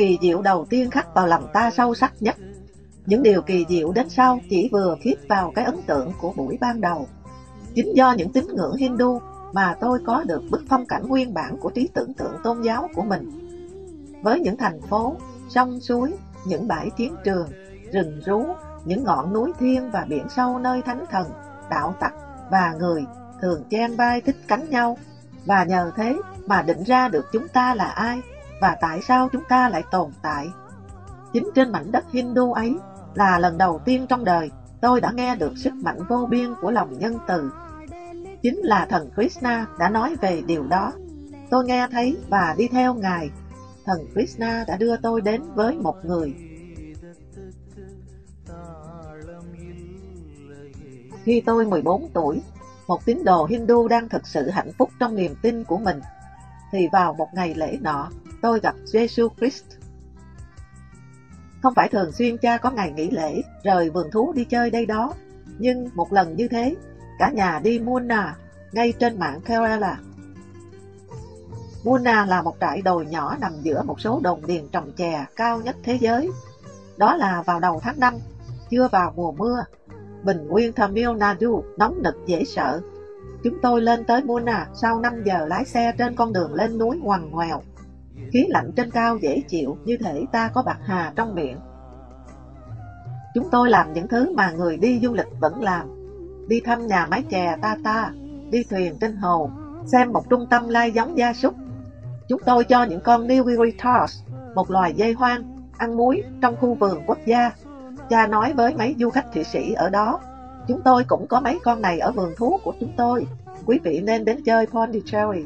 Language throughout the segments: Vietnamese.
Kỳ diệu đầu tiên khắc vào lòng ta sâu sắc nhất. Những điều kỳ diệu đến sau chỉ vừa khiết vào cái ấn tượng của buổi ban đầu. Chính do những tín ngưỡng Hindu mà tôi có được bức phong cảnh nguyên bản của trí tưởng tượng tôn giáo của mình. Với những thành phố, sông suối, những bãi chiến trường, rừng rú, những ngọn núi thiên và biển sâu nơi thánh thần, đạo tặc và người thường chen vai thích cánh nhau và nhờ thế mà định ra được chúng ta là ai và tại sao chúng ta lại tồn tại. Chính trên mảnh đất Hindu ấy là lần đầu tiên trong đời tôi đã nghe được sức mạnh vô biên của lòng nhân từ. Chính là thần Krishna đã nói về điều đó. Tôi nghe thấy và đi theo Ngài. Thần Krishna đã đưa tôi đến với một người. Khi tôi 14 tuổi, một tín đồ Hindu đang thực sự hạnh phúc trong niềm tin của mình, thì vào một ngày lễ nọ, tôi gặp Jesus Christ. Không phải thường xuyên cha có ngày nghỉ lễ, rời vườn thú đi chơi đây đó, nhưng một lần như thế, cả nhà đi Muna, ngay trên mạng Kerala. Muna là một trại đồi nhỏ nằm giữa một số đồng điền trồng chè cao nhất thế giới. Đó là vào đầu tháng 5, chưa vào mùa mưa. Bình nguyên Tamil Nadu nóng nực dễ sợ. Chúng tôi lên tới Muna sau 5 giờ lái xe trên con đường lên núi ngoằn ngoèo. Khí lạnh trên cao dễ chịu như thể ta có bạc hà trong miệng. Chúng tôi làm những thứ mà người đi du lịch vẫn làm. Đi thăm nhà máy chè Tata, đi thuyền trên hồ, xem một trung tâm lai giống gia súc. Chúng tôi cho những con Nilgiri một loài dây hoang, ăn muối trong khu vườn quốc gia. Cha nói với mấy du khách Thụy Sĩ ở đó, chúng tôi cũng có mấy con này ở vườn thú của chúng tôi. Quý vị nên đến chơi Pondicherry.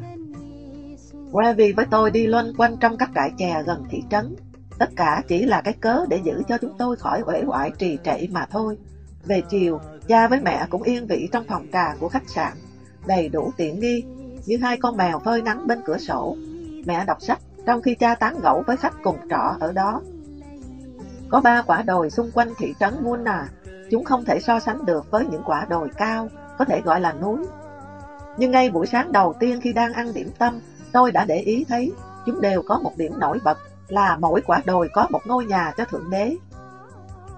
Ravi với tôi đi loanh quanh trong các trại chè gần thị trấn. Tất cả chỉ là cái cớ để giữ cho chúng tôi khỏi uể oải trì trệ mà thôi. Về chiều, cha với mẹ cũng yên vị trong phòng trà của khách sạn, đầy đủ tiện nghi, như hai con mèo phơi nắng bên cửa sổ. Mẹ đọc sách, trong khi cha tán gẫu với khách cùng trọ ở đó. Có ba quả đồi xung quanh thị trấn Muna, chúng không thể so sánh được với những quả đồi cao, có thể gọi là núi. Nhưng ngay buổi sáng đầu tiên khi đang ăn điểm tâm, tôi đã để ý thấy chúng đều có một điểm nổi bật là mỗi quả đồi có một ngôi nhà cho Thượng Đế.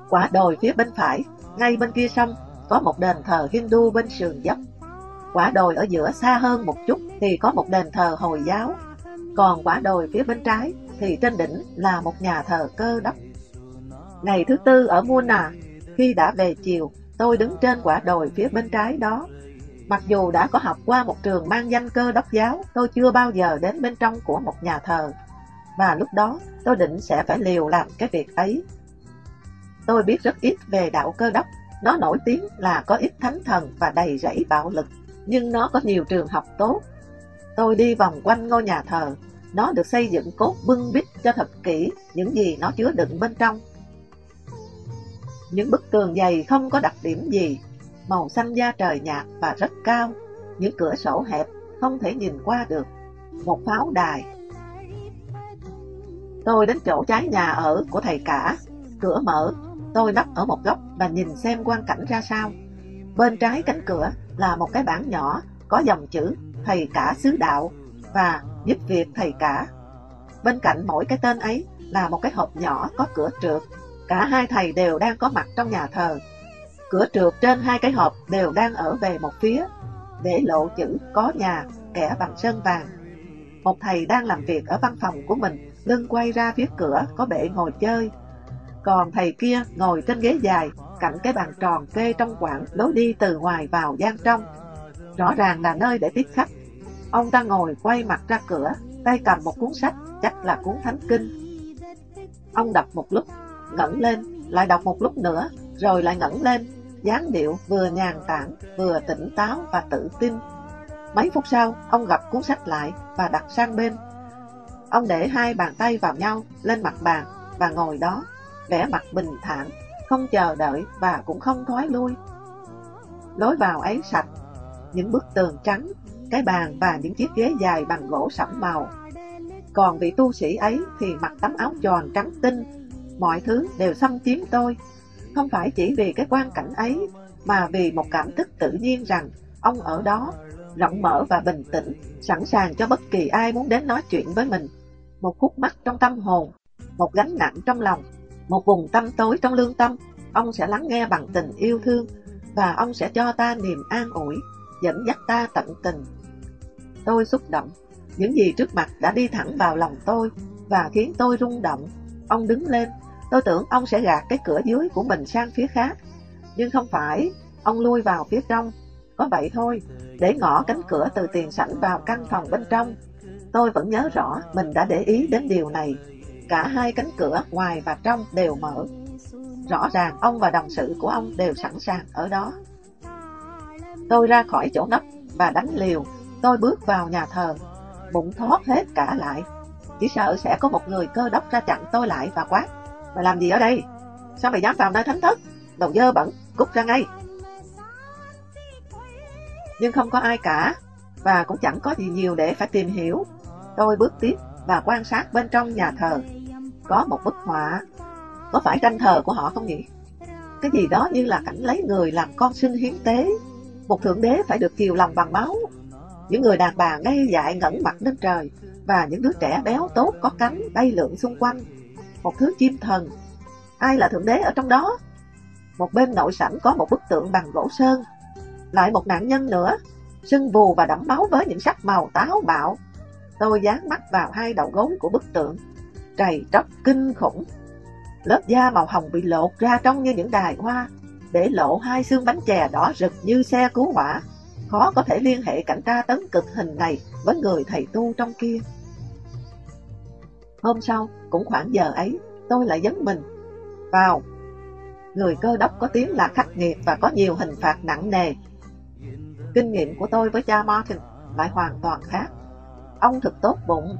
Quả đồi phía bên phải, ngay bên kia sông, có một đền thờ Hindu bên sườn dốc. Quả đồi ở giữa xa hơn một chút thì có một đền thờ Hồi giáo. Còn quả đồi phía bên trái thì trên đỉnh là một nhà thờ cơ đốc. Ngày thứ tư ở Muna, khi đã về chiều, tôi đứng trên quả đồi phía bên trái đó Mặc dù đã có học qua một trường mang danh cơ đốc giáo, tôi chưa bao giờ đến bên trong của một nhà thờ. Và lúc đó, tôi định sẽ phải liều làm cái việc ấy. Tôi biết rất ít về đạo cơ đốc, nó nổi tiếng là có ít thánh thần và đầy rẫy bạo lực, nhưng nó có nhiều trường học tốt. Tôi đi vòng quanh ngôi nhà thờ, nó được xây dựng cốt bưng bít cho thật kỹ những gì nó chứa đựng bên trong. Những bức tường dày không có đặc điểm gì, màu xanh da trời nhạt và rất cao, những cửa sổ hẹp không thể nhìn qua được, một pháo đài. Tôi đến chỗ trái nhà ở của thầy cả, cửa mở, tôi nấp ở một góc và nhìn xem quang cảnh ra sao. Bên trái cánh cửa là một cái bảng nhỏ có dòng chữ thầy cả xứ đạo và giúp việc thầy cả. Bên cạnh mỗi cái tên ấy là một cái hộp nhỏ có cửa trượt. Cả hai thầy đều đang có mặt trong nhà thờ Cửa trượt trên hai cái hộp đều đang ở về một phía, để lộ chữ có nhà, kẻ bằng sơn vàng. Một thầy đang làm việc ở văn phòng của mình, lưng quay ra phía cửa có bệ ngồi chơi. Còn thầy kia ngồi trên ghế dài, cạnh cái bàn tròn kê trong quảng lối đi từ ngoài vào gian trong. Rõ ràng là nơi để tiếp khách. Ông ta ngồi quay mặt ra cửa, tay cầm một cuốn sách, chắc là cuốn thánh kinh. Ông đọc một lúc, ngẩng lên, lại đọc một lúc nữa, rồi lại ngẩng lên, dáng điệu vừa nhàn tản, vừa tỉnh táo và tự tin. Mấy phút sau, ông gặp cuốn sách lại và đặt sang bên. Ông để hai bàn tay vào nhau lên mặt bàn và ngồi đó, vẻ mặt bình thản, không chờ đợi và cũng không thoái lui. Lối vào ấy sạch, những bức tường trắng, cái bàn và những chiếc ghế dài bằng gỗ sẫm màu. Còn vị tu sĩ ấy thì mặc tấm áo tròn trắng tinh, mọi thứ đều xâm chiếm tôi không phải chỉ vì cái quan cảnh ấy, mà vì một cảm thức tự nhiên rằng ông ở đó, rộng mở và bình tĩnh, sẵn sàng cho bất kỳ ai muốn đến nói chuyện với mình. Một khúc mắc trong tâm hồn một gánh nặng trong lòng, một vùng tâm tối trong lương tâm. Ông sẽ lắng nghe bằng tình yêu thương và ông sẽ cho ta niềm an ủi, dẫn dắt ta tận tình. Tôi xúc động, những gì trước mặt đã đi thẳng vào lòng tôi và khiến tôi rung động. Ông đứng lên, tôi tưởng ông sẽ gạt cái cửa dưới của mình sang phía khác, nhưng không phải, ông lui vào phía trong. Có vậy thôi, để ngõ cánh cửa từ tiền sảnh vào căn phòng bên trong. Tôi vẫn nhớ rõ mình đã để ý đến điều này. Cả hai cánh cửa ngoài và trong đều mở. Rõ ràng ông và đồng sự của ông đều sẵn sàng ở đó. Tôi ra khỏi chỗ nấp và đánh liều. Tôi bước vào nhà thờ, bụng thoát hết cả lại. Chỉ sợ sẽ có một người cơ đốc ra chặn tôi lại và quát. Mày làm gì ở đây? Sao mày dám vào nơi thánh thất? Đầu dơ bẩn, cút ra ngay. Nhưng không có ai cả, và cũng chẳng có gì nhiều để phải tìm hiểu. Tôi bước tiếp và quan sát bên trong nhà thờ. Có một bức họa. Có phải tranh thờ của họ không nhỉ? Cái gì đó như là cảnh lấy người làm con sinh hiến tế. Một thượng đế phải được kiều lòng bằng máu. Những người đàn bà ngây dại ngẩn mặt lên trời và những đứa trẻ béo tốt có cánh bay lượn xung quanh. Một thứ chim thần. Ai là thượng đế ở trong đó? Một bên nội sảnh có một bức tượng bằng gỗ sơn. Lại một nạn nhân nữa, sưng vù và đẫm máu với những sắc màu táo bạo. Tôi dán mắt vào hai đầu gối của bức tượng, trầy tróc kinh khủng. Lớp da màu hồng bị lột ra trông như những đài hoa, để lộ hai xương bánh chè đỏ rực như xe cứu hỏa. Khó có thể liên hệ cảnh tra tấn cực hình này với người thầy tu trong kia. Hôm sau, cũng khoảng giờ ấy, tôi lại dấn mình vào. Người cơ đốc có tiếng là khắc nghiệt và có nhiều hình phạt nặng nề. Kinh nghiệm của tôi với cha Martin lại hoàn toàn khác. Ông thật tốt bụng.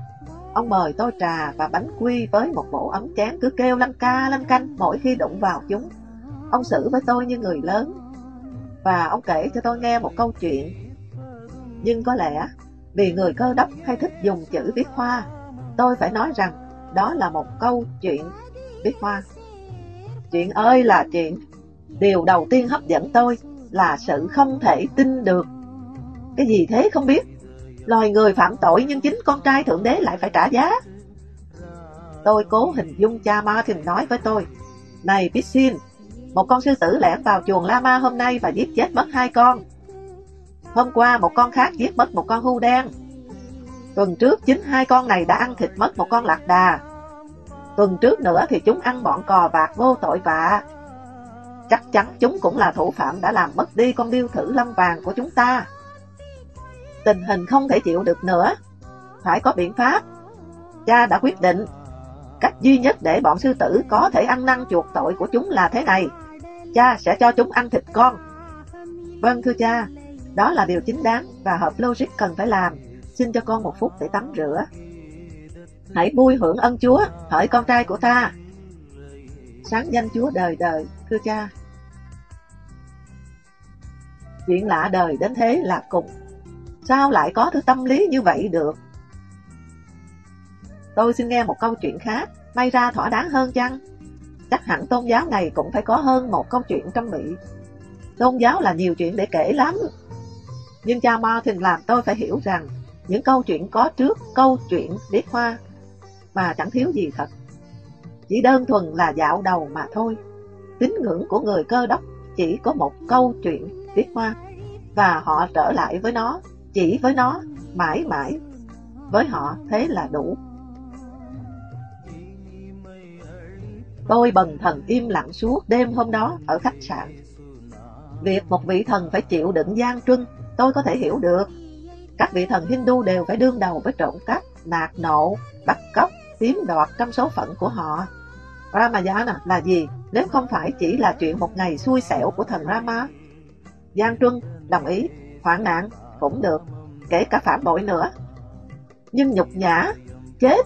Ông mời tôi trà và bánh quy với một bộ ấm chén cứ kêu lanh ca lanh canh mỗi khi đụng vào chúng. Ông xử với tôi như người lớn. Và ông kể cho tôi nghe một câu chuyện. Nhưng có lẽ vì người cơ đốc hay thích dùng chữ viết hoa, tôi phải nói rằng đó là một câu chuyện viết hoa. Chuyện ơi là chuyện, điều đầu tiên hấp dẫn tôi là sự không thể tin được. Cái gì thế không biết, loài người phạm tội nhưng chính con trai thượng đế lại phải trả giá. Tôi cố hình dung cha Martin nói với tôi, Này Pissin, một con sư tử lẻn vào chuồng Lama hôm nay và giết chết mất hai con. Hôm qua một con khác giết mất một con hưu đen. Tuần trước chính hai con này đã ăn thịt mất một con lạc đà. Tuần trước nữa thì chúng ăn bọn cò vạt vô tội vạ. Chắc chắn chúng cũng là thủ phạm đã làm mất đi con điêu thử lâm vàng của chúng ta. Tình hình không thể chịu được nữa. Phải có biện pháp. Cha đã quyết định. Cách duy nhất để bọn sư tử có thể ăn năn chuộc tội của chúng là thế này. Cha sẽ cho chúng ăn thịt con. Vâng thưa cha, đó là điều chính đáng và hợp logic cần phải làm. Xin cho con một phút để tắm rửa. Hãy vui hưởng ân Chúa, hỡi con trai của ta. Sáng danh Chúa đời đời, thưa cha. Chuyện lạ đời đến thế là cùng. Sao lại có thứ tâm lý như vậy được? Tôi xin nghe một câu chuyện khác, may ra thỏa đáng hơn chăng? Chắc hẳn tôn giáo này cũng phải có hơn một câu chuyện trong Mỹ. Tôn giáo là nhiều chuyện để kể lắm. Nhưng cha Martin làm tôi phải hiểu rằng những câu chuyện có trước câu chuyện đế hoa mà chẳng thiếu gì thật. Chỉ đơn thuần là dạo đầu mà thôi. Tín ngưỡng của người cơ đốc chỉ có một câu chuyện đế hoa và họ trở lại với nó, chỉ với nó, mãi mãi. Với họ thế là đủ. Tôi bần thần im lặng suốt đêm hôm đó ở khách sạn. Việc một vị thần phải chịu đựng gian truân, tôi có thể hiểu được. Các vị thần Hindu đều phải đương đầu với trộm cắp, nạt nộ, bắt cóc, chiếm đoạt trong số phận của họ. Ramayana là gì nếu không phải chỉ là chuyện một ngày xui xẻo của thần Rama? Giang Truân đồng ý, hoạn nạn cũng được, kể cả phạm bội nữa. Nhưng nhục nhã, chết,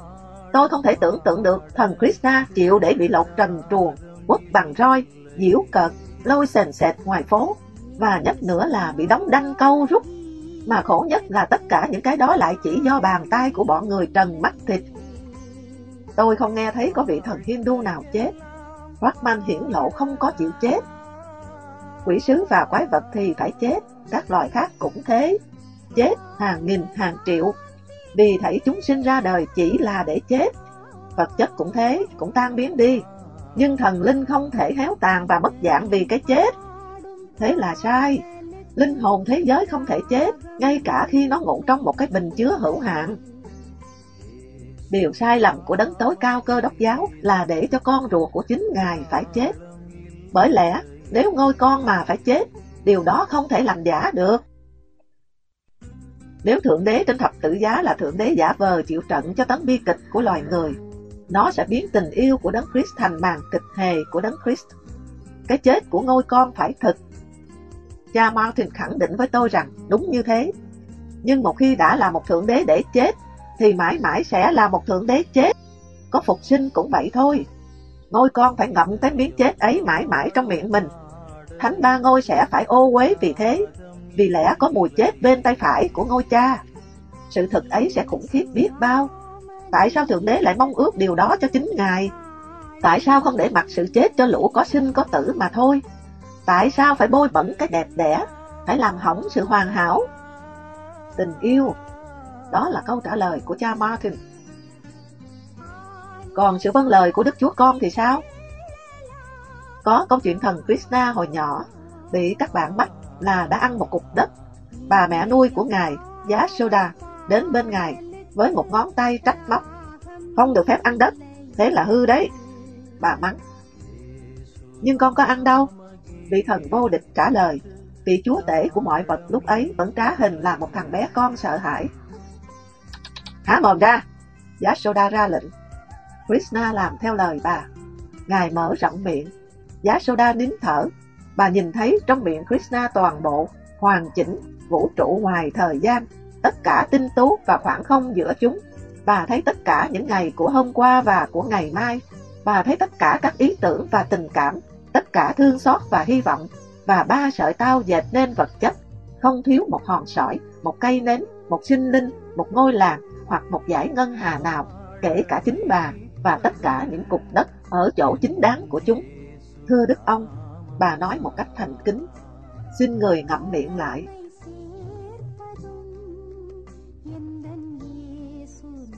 tôi không thể tưởng tượng được thần Krishna chịu để bị lột trần truồng, quất bằng roi, diễu cợt, lôi sền sệt ngoài phố, và nhất nữa là bị đóng đăng câu rút. Mà khổ nhất là tất cả những cái đó lại chỉ do bàn tay của bọn người trần mắt thịt Tôi không nghe thấy có vị thần Hindu nào chết. Brahman hiển lộ không có chịu chết. Quỷ sứ và quái vật thì phải chết, các loài khác cũng thế. Chết hàng nghìn hàng triệu, vì thảy chúng sinh ra đời chỉ là để chết. vật chất cũng thế, cũng tan biến đi. Nhưng thần linh không thể héo tàn và mất dạng vì cái chết. Thế là sai. Linh hồn thế giới không thể chết, ngay cả khi nó ngủ trong một cái bình chứa hữu hạn. Điều sai lầm của đấng tối cao cơ đốc giáo là để cho con ruột của chính Ngài phải chết. Bởi lẽ, nếu ngôi con mà phải chết, điều đó không thể làm giả được. Nếu Thượng Đế trên thập tự giá là Thượng Đế giả vờ chịu trận cho tấn bi kịch của loài người, nó sẽ biến tình yêu của Đấng Christ thành màn kịch hề của Đấng Christ. Cái chết của ngôi con phải thực. Cha Martin khẳng định với tôi rằng đúng như thế. Nhưng một khi đã là một Thượng Đế để chết, thì mãi mãi sẽ là một Thượng Đế chết. Có phục sinh cũng vậy thôi. Ngôi con phải ngậm cái miếng chết ấy mãi mãi trong miệng mình. Thánh ba ngôi sẽ phải ô uế vì thế vì lẽ có mùi chết bên tay phải của ngôi cha. Sự thật ấy sẽ khủng khiếp biết bao. Tại sao Thượng Đế lại mong ước điều đó cho chính Ngài? Tại sao không để mặc sự chết cho lũ có sinh có tử mà thôi? Tại sao phải bôi bẩn cái đẹp đẽ, phải làm hỏng sự hoàn hảo? Tình yêu, đó là câu trả lời của cha Martin. Còn sự vâng lời của Đức Chúa Con thì sao? Có câu chuyện thần Krishna hồi nhỏ bị các bạn bắt là đã ăn một cục đất. Bà mẹ nuôi của ngài, Giá Soda, đến bên ngài với một ngón tay trách móc. Không được phép ăn đất, thế là hư đấy. Bà mắng. Nhưng con có ăn đâu? Vị thần vô địch trả lời. Vị chúa tể của mọi vật lúc ấy vẫn trá hình là một thằng bé con sợ hãi. Há mồm ra! Giá Soda ra lệnh. Krishna làm theo lời bà. Ngài mở rộng miệng. Giá Soda nín thở Bà nhìn thấy trong miệng Krishna toàn bộ, hoàn chỉnh, vũ trụ ngoài thời gian, tất cả tinh tú và khoảng không giữa chúng. Bà thấy tất cả những ngày của hôm qua và của ngày mai. Bà thấy tất cả các ý tưởng và tình cảm, tất cả thương xót và hy vọng, và ba sợi tao dệt nên vật chất. Không thiếu một hòn sỏi, một cây nến, một sinh linh, một ngôi làng hoặc một giải ngân hà nào, kể cả chính bà và tất cả những cục đất ở chỗ chính đáng của chúng. Thưa Đức ông, Bà nói một cách thành kính Xin người ngậm miệng lại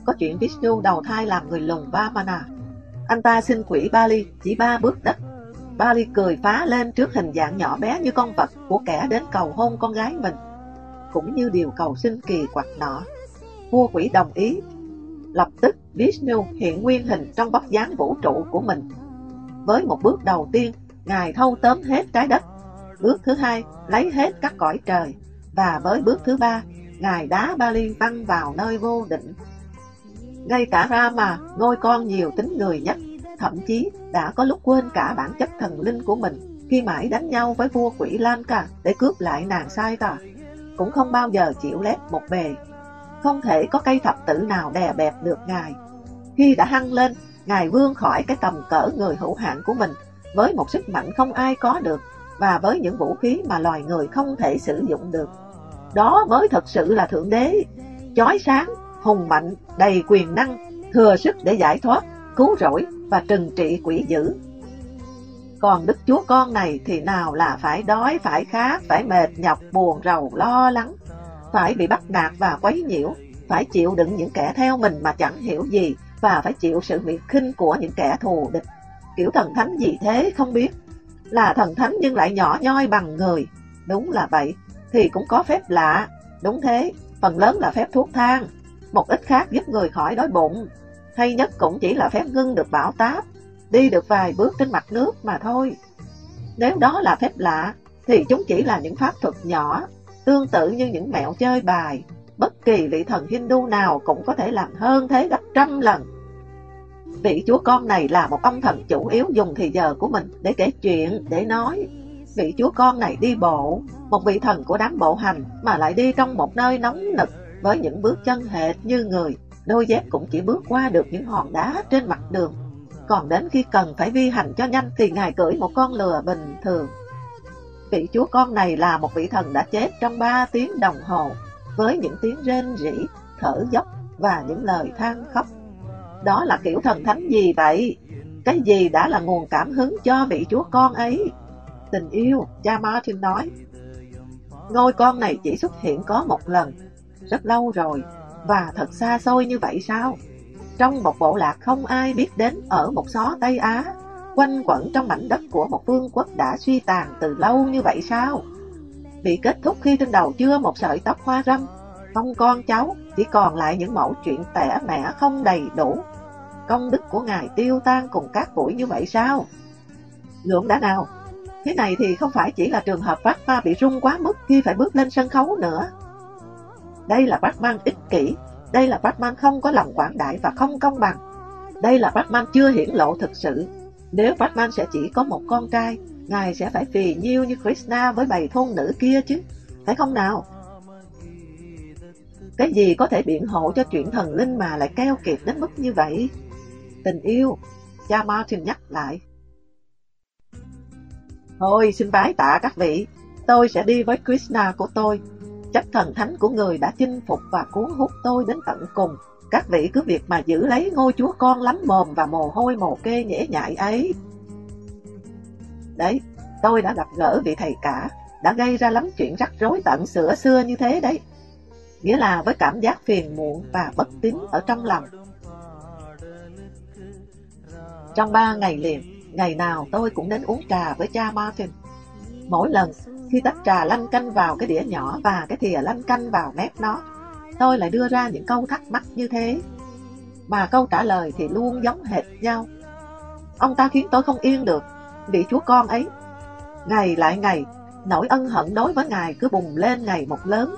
Có chuyện Vishnu đầu thai làm người lùn Vamana Anh ta xin quỷ Bali chỉ ba bước đất Bali cười phá lên trước hình dạng nhỏ bé như con vật của kẻ đến cầu hôn con gái mình Cũng như điều cầu xin kỳ quặc nọ Vua quỷ đồng ý Lập tức Vishnu hiện nguyên hình trong vóc dáng vũ trụ của mình Với một bước đầu tiên Ngài thâu tóm hết trái đất. Bước thứ hai, lấy hết các cõi trời. Và với bước thứ ba, Ngài đá Bali văng vào nơi vô định. Ngay cả Rama, ngôi con nhiều tính người nhất, thậm chí đã có lúc quên cả bản chất thần linh của mình khi mãi đánh nhau với vua quỷ Lanka để cướp lại nàng sai tà, cũng không bao giờ chịu lép một bề. Không thể có cây thập tử nào đè bẹp được Ngài. Khi đã hăng lên, Ngài vươn khỏi cái tầm cỡ người hữu hạn của mình với một sức mạnh không ai có được và với những vũ khí mà loài người không thể sử dụng được. Đó mới thật sự là Thượng Đế, chói sáng, hùng mạnh, đầy quyền năng, thừa sức để giải thoát, cứu rỗi và trừng trị quỷ dữ. Còn Đức Chúa Con này thì nào là phải đói, phải khát, phải mệt nhọc, buồn rầu, lo lắng, phải bị bắt nạt và quấy nhiễu, phải chịu đựng những kẻ theo mình mà chẳng hiểu gì và phải chịu sự miệt khinh của những kẻ thù địch kiểu thần thánh gì thế không biết. Là thần thánh nhưng lại nhỏ nhoi bằng người. Đúng là vậy, thì cũng có phép lạ. Đúng thế, phần lớn là phép thuốc thang. Một ít khác giúp người khỏi đói bụng. Hay nhất cũng chỉ là phép ngưng được bão táp, đi được vài bước trên mặt nước mà thôi. Nếu đó là phép lạ, thì chúng chỉ là những pháp thuật nhỏ, tương tự như những mẹo chơi bài. Bất kỳ vị thần Hindu nào cũng có thể làm hơn thế gấp trăm lần. Vị chúa con này là một ông thần chủ yếu dùng thì giờ của mình để kể chuyện, để nói. Vị chúa con này đi bộ, một vị thần của đám bộ hành mà lại đi trong một nơi nóng nực với những bước chân hệt như người. Đôi dép cũng chỉ bước qua được những hòn đá trên mặt đường. Còn đến khi cần phải vi hành cho nhanh thì ngài cưỡi một con lừa bình thường. Vị chúa con này là một vị thần đã chết trong 3 tiếng đồng hồ với những tiếng rên rỉ, thở dốc và những lời than khóc đó là kiểu thần thánh gì vậy? Cái gì đã là nguồn cảm hứng cho vị chúa con ấy? Tình yêu, cha Martin nói. Ngôi con này chỉ xuất hiện có một lần, rất lâu rồi, và thật xa xôi như vậy sao? trong một bộ lạc không ai biết đến ở một xó Tây Á, quanh quẩn trong mảnh đất của một vương quốc đã suy tàn từ lâu như vậy sao? Bị kết thúc khi trên đầu chưa một sợi tóc hoa râm, không con cháu, chỉ còn lại những mẫu chuyện tẻ mẻ không đầy đủ. Công đức của Ngài tiêu tan cùng các bụi như vậy sao? Lượng đã nào? Thế này thì không phải chỉ là trường hợp Batman bị rung quá mức khi phải bước lên sân khấu nữa. Đây là Batman ích kỷ, đây là Batman không có lòng quảng đại và không công bằng. Đây là Batman chưa hiển lộ thực sự. Nếu Batman sẽ chỉ có một con trai, ngài sẽ phải phì nhiêu như Krishna với bầy thôn nữ kia chứ, phải không nào? Cái gì có thể biện hộ cho chuyện thần linh mà lại keo kiệt đến mức như vậy? Tình yêu, cha Martin nhắc lại. Thôi xin bái tạ các vị, tôi sẽ đi với Krishna của tôi. Chất thần thánh của người đã chinh phục và cuốn hút tôi đến tận cùng. Các vị cứ việc mà giữ lấy ngôi chúa con lắm mồm và mồ hôi mồ kê nhễ nhại ấy. Đấy, tôi đã gặp gỡ vị thầy cả, đã gây ra lắm chuyện rắc rối tận sửa xưa như thế đấy. Nghĩa là với cảm giác phiền muộn và bất tín ở trong lòng. Trong ba ngày liền, ngày nào tôi cũng đến uống trà với cha Martin. Mỗi lần khi tách trà lăn canh vào cái đĩa nhỏ và cái thìa lăn canh vào mép nó, tôi lại đưa ra những câu thắc mắc như thế. Mà câu trả lời thì luôn giống hệt nhau. Ông ta khiến tôi không yên được, vị chúa con ấy. Ngày lại ngày, nỗi ân hận đối với ngài cứ bùng lên ngày một lớn.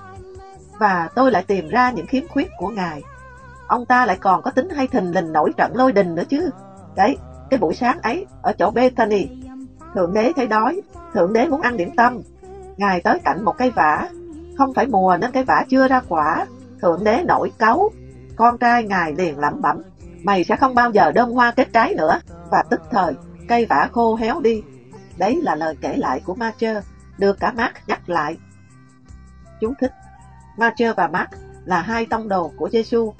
Và tôi lại tìm ra những khiếm khuyết của ngài. Ông ta lại còn có tính hay thình lình nổi trận lôi đình nữa chứ. Đấy, cái buổi sáng ấy, ở chỗ Bethany, Thượng đế thấy đói, Thượng đế muốn ăn điểm tâm. Ngài tới cạnh một cây vả, không phải mùa nên cây vả chưa ra quả. Thượng đế nổi cáu, con trai ngài liền lẩm bẩm, mày sẽ không bao giờ đơm hoa kết trái nữa. Và tức thời, cây vả khô héo đi. Đấy là lời kể lại của Marcher, được cả Mark nhắc lại. Chú thích Marcher và Mark là hai tông đồ của Giêsu.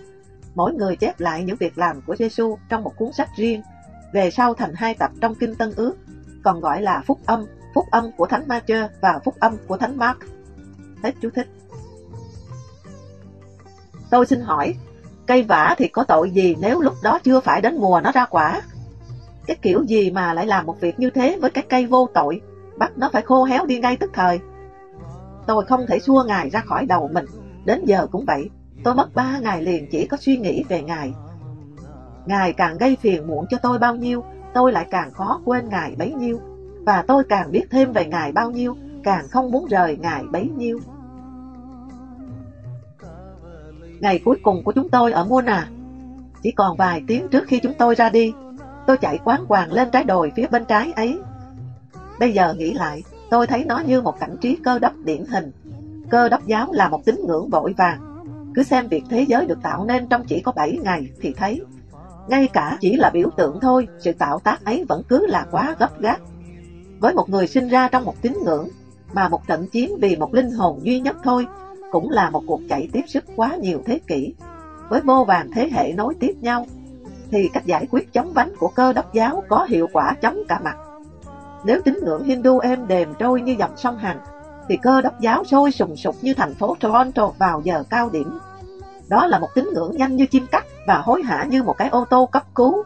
Mỗi người chép lại những việc làm của Giêsu trong một cuốn sách riêng về sau thành hai tập trong Kinh Tân Ước, còn gọi là Phúc Âm, Phúc Âm của Thánh matthew và Phúc Âm của Thánh Mark. Hết chú thích. Tôi xin hỏi, cây vả thì có tội gì nếu lúc đó chưa phải đến mùa nó ra quả? Cái kiểu gì mà lại làm một việc như thế với cái cây vô tội, bắt nó phải khô héo đi ngay tức thời? Tôi không thể xua ngài ra khỏi đầu mình, đến giờ cũng vậy. Tôi mất ba ngày liền chỉ có suy nghĩ về ngài Ngài càng gây phiền muộn cho tôi bao nhiêu, tôi lại càng khó quên Ngài bấy nhiêu. Và tôi càng biết thêm về Ngài bao nhiêu, càng không muốn rời Ngài bấy nhiêu. Ngày cuối cùng của chúng tôi ở Muna, chỉ còn vài tiếng trước khi chúng tôi ra đi, tôi chạy quán hoàng lên trái đồi phía bên trái ấy. Bây giờ nghĩ lại, tôi thấy nó như một cảnh trí cơ đốc điển hình. Cơ đốc giáo là một tín ngưỡng vội vàng. Cứ xem việc thế giới được tạo nên trong chỉ có 7 ngày thì thấy ngay cả chỉ là biểu tượng thôi, sự tạo tác ấy vẫn cứ là quá gấp gáp. Với một người sinh ra trong một tín ngưỡng, mà một trận chiến vì một linh hồn duy nhất thôi, cũng là một cuộc chạy tiếp sức quá nhiều thế kỷ. Với vô vàng thế hệ nối tiếp nhau, thì cách giải quyết chống vánh của cơ đốc giáo có hiệu quả chống cả mặt. Nếu tín ngưỡng Hindu êm đềm trôi như dòng sông Hằng, thì cơ đốc giáo sôi sùng sục như thành phố Toronto vào giờ cao điểm. Đó là một tín ngưỡng nhanh như chim cắt và hối hả như một cái ô tô cấp cứu.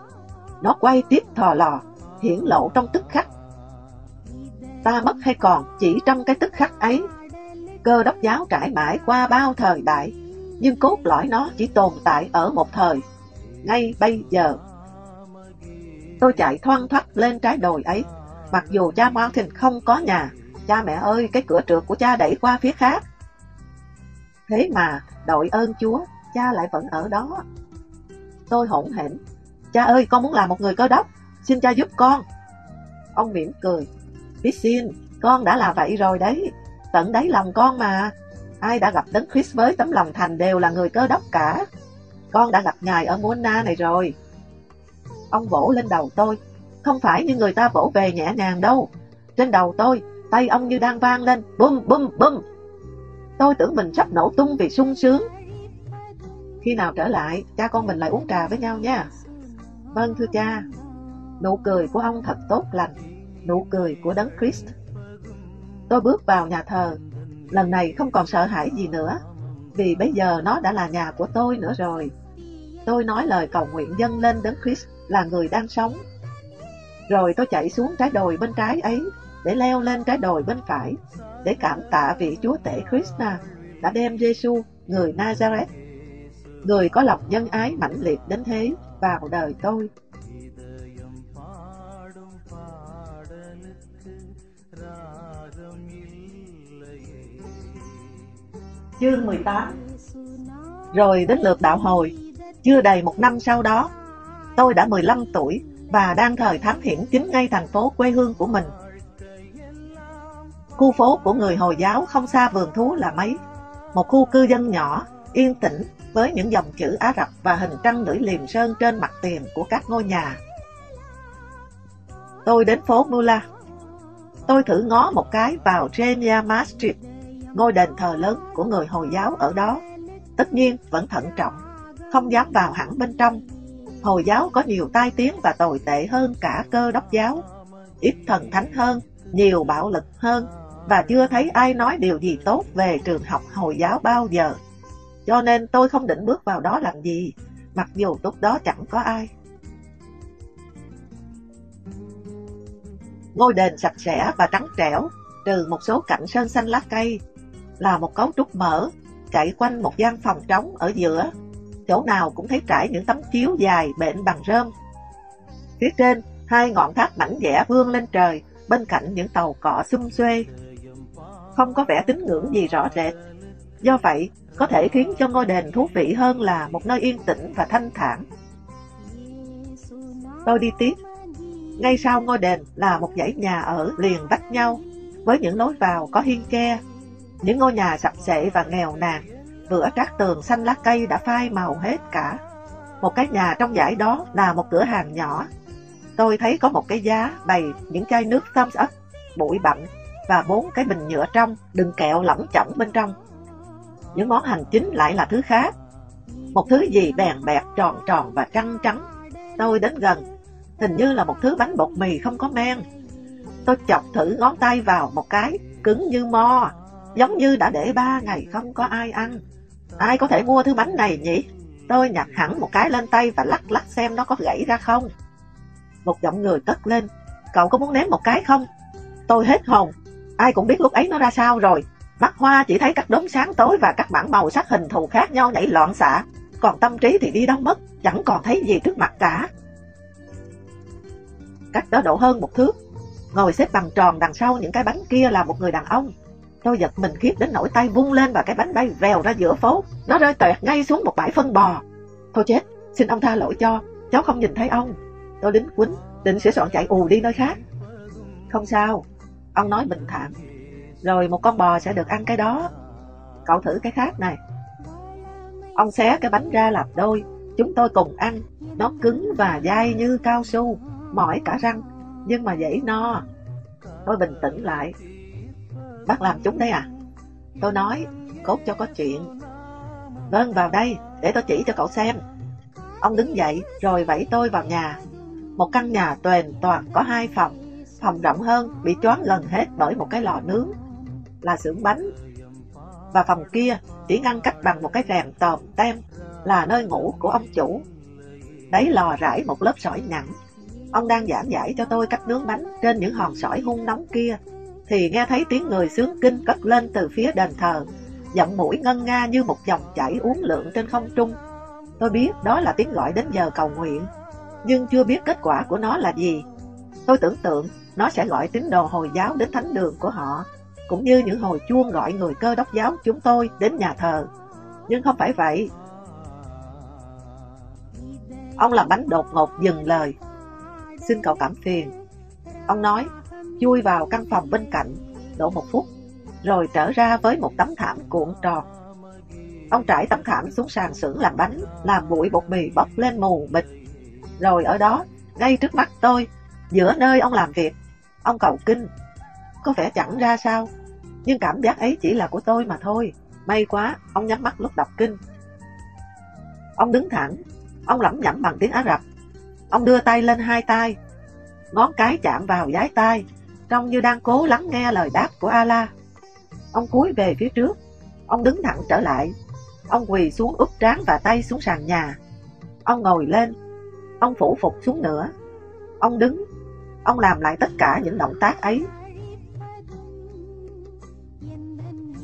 Nó quay tiếp thò lò, hiển lộ trong tức khắc. Ta mất hay còn chỉ trong cái tức khắc ấy. Cơ đốc giáo trải mãi qua bao thời đại, nhưng cốt lõi nó chỉ tồn tại ở một thời, ngay bây giờ. Tôi chạy thoang thoát lên trái đồi ấy, mặc dù cha Martin không có nhà. Cha mẹ ơi, cái cửa trượt của cha đẩy qua phía khác. Thế mà, đội ơn Chúa, cha lại vẫn ở đó. Tôi hỗn hển. Cha ơi, con muốn làm một người cơ đốc. Xin cha giúp con. Ông mỉm cười. Biết xin, con đã là vậy rồi đấy. Tận đáy lòng con mà. Ai đã gặp Đấng Christ với tấm lòng thành đều là người cơ đốc cả. Con đã gặp Ngài ở Mona này rồi. Ông vỗ lên đầu tôi. Không phải như người ta vỗ về nhẹ nhàng đâu. Trên đầu tôi, tay ông như đang vang lên. Bum bum bum. Tôi tưởng mình sắp nổ tung vì sung sướng khi nào trở lại, cha con mình lại uống trà với nhau nha. Vâng thưa cha, nụ cười của ông thật tốt lành, nụ cười của Đấng Christ. Tôi bước vào nhà thờ, lần này không còn sợ hãi gì nữa, vì bây giờ nó đã là nhà của tôi nữa rồi. tôi nói lời cầu nguyện dâng lên đấng Christ là người đang sống. Rồi tôi chạy xuống trái đồi bên trái ấy để leo lên trái đồi bên phải để cảm tạ vị Chúa Tể Krishna đã đem Giêsu người Nazareth, người có lòng nhân ái mãnh liệt đến thế vào đời tôi. Chương 18 Rồi đến lượt đạo hồi, chưa đầy một năm sau đó, tôi đã 15 tuổi và đang thời thám hiển chính ngay thành phố quê hương của mình. Khu phố của người Hồi giáo không xa vườn thú là mấy, một khu cư dân nhỏ, yên tĩnh với những dòng chữ Ả Rập và hình trăng lưỡi liềm sơn trên mặt tiền của các ngôi nhà. Tôi đến phố Mula. Tôi thử ngó một cái vào Jamia Masjid, ngôi đền thờ lớn của người Hồi giáo ở đó. Tất nhiên vẫn thận trọng, không dám vào hẳn bên trong. Hồi giáo có nhiều tai tiếng và tồi tệ hơn cả cơ đốc giáo, ít thần thánh hơn, nhiều bạo lực hơn và chưa thấy ai nói điều gì tốt về trường học Hồi giáo bao giờ. Cho nên tôi không định bước vào đó làm gì, mặc dù lúc đó chẳng có ai. Ngôi đền sạch sẽ và trắng trẻo, trừ một số cạnh sơn xanh lá cây, là một cấu trúc mở, chạy quanh một gian phòng trống ở giữa. Chỗ nào cũng thấy trải những tấm chiếu dài bện bằng rơm. Phía trên, hai ngọn tháp mảnh vẽ vươn lên trời, bên cạnh những tàu cọ xum xuê. Không có vẻ tín ngưỡng gì rõ rệt. Do vậy, có thể khiến cho ngôi đền thú vị hơn là một nơi yên tĩnh và thanh thản. Tôi đi tiếp. Ngay sau ngôi đền là một dãy nhà ở liền vách nhau, với những lối vào có hiên ke. Những ngôi nhà sập xệ và nghèo nàn, vữa trát tường xanh lá cây đã phai màu hết cả. Một cái nhà trong dãy đó là một cửa hàng nhỏ. Tôi thấy có một cái giá bày những chai nước thumbs up, bụi bặm và bốn cái bình nhựa trong, đựng kẹo lỏng chỏng bên trong những món hành chính lại là thứ khác. Một thứ gì bèn bẹt, tròn tròn và trắng trắng. Tôi đến gần, hình như là một thứ bánh bột mì không có men. Tôi chọc thử ngón tay vào một cái, cứng như mo, giống như đã để ba ngày không có ai ăn. Ai có thể mua thứ bánh này nhỉ? Tôi nhặt hẳn một cái lên tay và lắc lắc xem nó có gãy ra không. Một giọng người cất lên, cậu có muốn ném một cái không? Tôi hết hồn, ai cũng biết lúc ấy nó ra sao rồi, Mắt hoa chỉ thấy các đốm sáng tối và các bản màu sắc hình thù khác nhau nhảy loạn xạ, còn tâm trí thì đi đâu mất, chẳng còn thấy gì trước mặt cả. Cách đó độ hơn một thước, ngồi xếp bằng tròn đằng sau những cái bánh kia là một người đàn ông. Tôi giật mình khiếp đến nỗi tay vung lên và cái bánh bay vèo ra giữa phố, nó rơi toẹt ngay xuống một bãi phân bò. Thôi chết, xin ông tha lỗi cho, cháu không nhìn thấy ông. Tôi lính quýnh, định sửa soạn chạy ù đi nơi khác. Không sao, ông nói bình thản, rồi một con bò sẽ được ăn cái đó. Cậu thử cái khác này. Ông xé cái bánh ra làm đôi, chúng tôi cùng ăn. Nó cứng và dai như cao su, mỏi cả răng, nhưng mà dễ no. Tôi bình tĩnh lại. Bác làm chúng đấy à? Tôi nói, cốt cho có chuyện. Vâng, vào đây, để tôi chỉ cho cậu xem. Ông đứng dậy, rồi vẫy tôi vào nhà. Một căn nhà toàn toàn có hai phòng. Phòng rộng hơn, bị choáng lần hết bởi một cái lò nướng là xưởng bánh và phòng kia chỉ ngăn cách bằng một cái rèm tòm tem là nơi ngủ của ông chủ. Đấy lò rải một lớp sỏi nặng Ông đang giảng giải cho tôi cách nướng bánh trên những hòn sỏi hung nóng kia, thì nghe thấy tiếng người sướng kinh cất lên từ phía đền thờ, giọng mũi ngân nga như một dòng chảy uốn lượn trên không trung. Tôi biết đó là tiếng gọi đến giờ cầu nguyện, nhưng chưa biết kết quả của nó là gì. Tôi tưởng tượng nó sẽ gọi tín đồ Hồi giáo đến thánh đường của họ cũng như những hồi chuông gọi người cơ đốc giáo chúng tôi đến nhà thờ. Nhưng không phải vậy. Ông làm bánh đột ngột dừng lời. Xin cậu cảm phiền. Ông nói, chui vào căn phòng bên cạnh, đổ một phút, rồi trở ra với một tấm thảm cuộn tròn. Ông trải tấm thảm xuống sàn xưởng làm bánh, làm bụi bột mì bốc lên mù mịt. Rồi ở đó, ngay trước mắt tôi, giữa nơi ông làm việc, ông cầu kinh. Có vẻ chẳng ra sao, nhưng cảm giác ấy chỉ là của tôi mà thôi. May quá, ông nhắm mắt lúc đọc kinh. Ông đứng thẳng, ông lẩm nhẩm bằng tiếng Ả Rập. Ông đưa tay lên hai tay, ngón cái chạm vào giái tay, trông như đang cố lắng nghe lời đáp của Allah. Ông cúi về phía trước, ông đứng thẳng trở lại, ông quỳ xuống úp trán và tay xuống sàn nhà. Ông ngồi lên, ông phủ phục xuống nữa. Ông đứng, ông làm lại tất cả những động tác ấy.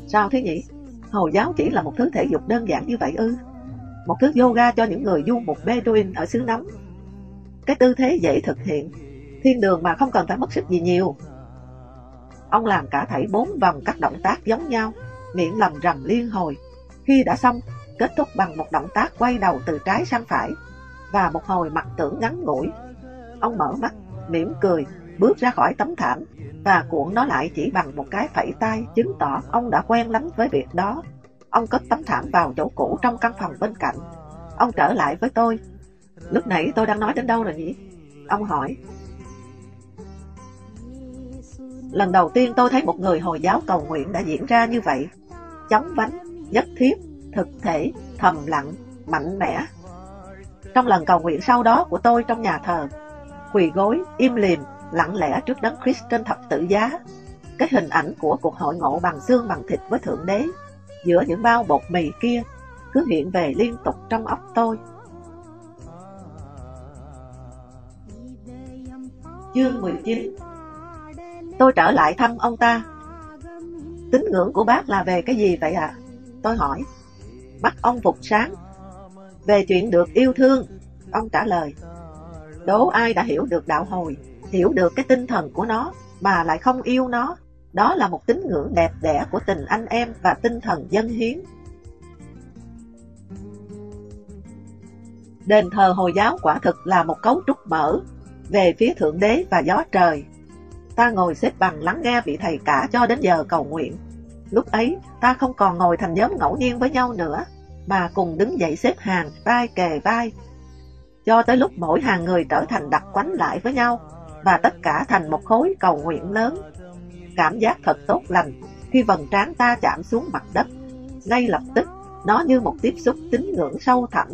Sao thế nhỉ? Hồi giáo chỉ là một thứ thể dục đơn giản như vậy ư? Một thứ yoga cho những người du mục Bedouin ở xứ nóng. Cái tư thế dễ thực hiện, thiên đường mà không cần phải mất sức gì nhiều. Ông làm cả thảy bốn vòng các động tác giống nhau, miệng lầm rầm liên hồi. Khi đã xong, kết thúc bằng một động tác quay đầu từ trái sang phải và một hồi mặt tưởng ngắn ngủi. Ông mở mắt, mỉm cười, bước ra khỏi tấm thảm và cuộn nó lại chỉ bằng một cái phẩy tay chứng tỏ ông đã quen lắm với việc đó. Ông cất tấm thảm vào chỗ cũ trong căn phòng bên cạnh. Ông trở lại với tôi. Lúc nãy tôi đang nói đến đâu rồi nhỉ? Ông hỏi. Lần đầu tiên tôi thấy một người Hồi giáo cầu nguyện đã diễn ra như vậy. Chóng vánh, nhất thiết, thực thể, thầm lặng, mạnh mẽ. Trong lần cầu nguyện sau đó của tôi trong nhà thờ, quỳ gối, im lìm, lặng lẽ trước đấng Christ trên thập tự giá, cái hình ảnh của cuộc hội ngộ bằng xương bằng thịt với Thượng Đế giữa những bao bột mì kia cứ hiện về liên tục trong óc tôi. Chương 19 Tôi trở lại thăm ông ta. Tín ngưỡng của bác là về cái gì vậy ạ? À? Tôi hỏi. Mắt ông phục sáng. Về chuyện được yêu thương, ông trả lời. Đố ai đã hiểu được đạo hồi, hiểu được cái tinh thần của nó, mà lại không yêu nó. Đó là một tín ngưỡng đẹp đẽ của tình anh em và tinh thần dân hiến. Đền thờ Hồi giáo quả thực là một cấu trúc mở về phía Thượng Đế và gió trời. Ta ngồi xếp bằng lắng nghe vị thầy cả cho đến giờ cầu nguyện. Lúc ấy, ta không còn ngồi thành nhóm ngẫu nhiên với nhau nữa, mà cùng đứng dậy xếp hàng, vai kề vai cho tới lúc mỗi hàng người trở thành đặc quánh lại với nhau và tất cả thành một khối cầu nguyện lớn. Cảm giác thật tốt lành khi vầng trán ta chạm xuống mặt đất. Ngay lập tức, nó như một tiếp xúc tín ngưỡng sâu thẳm.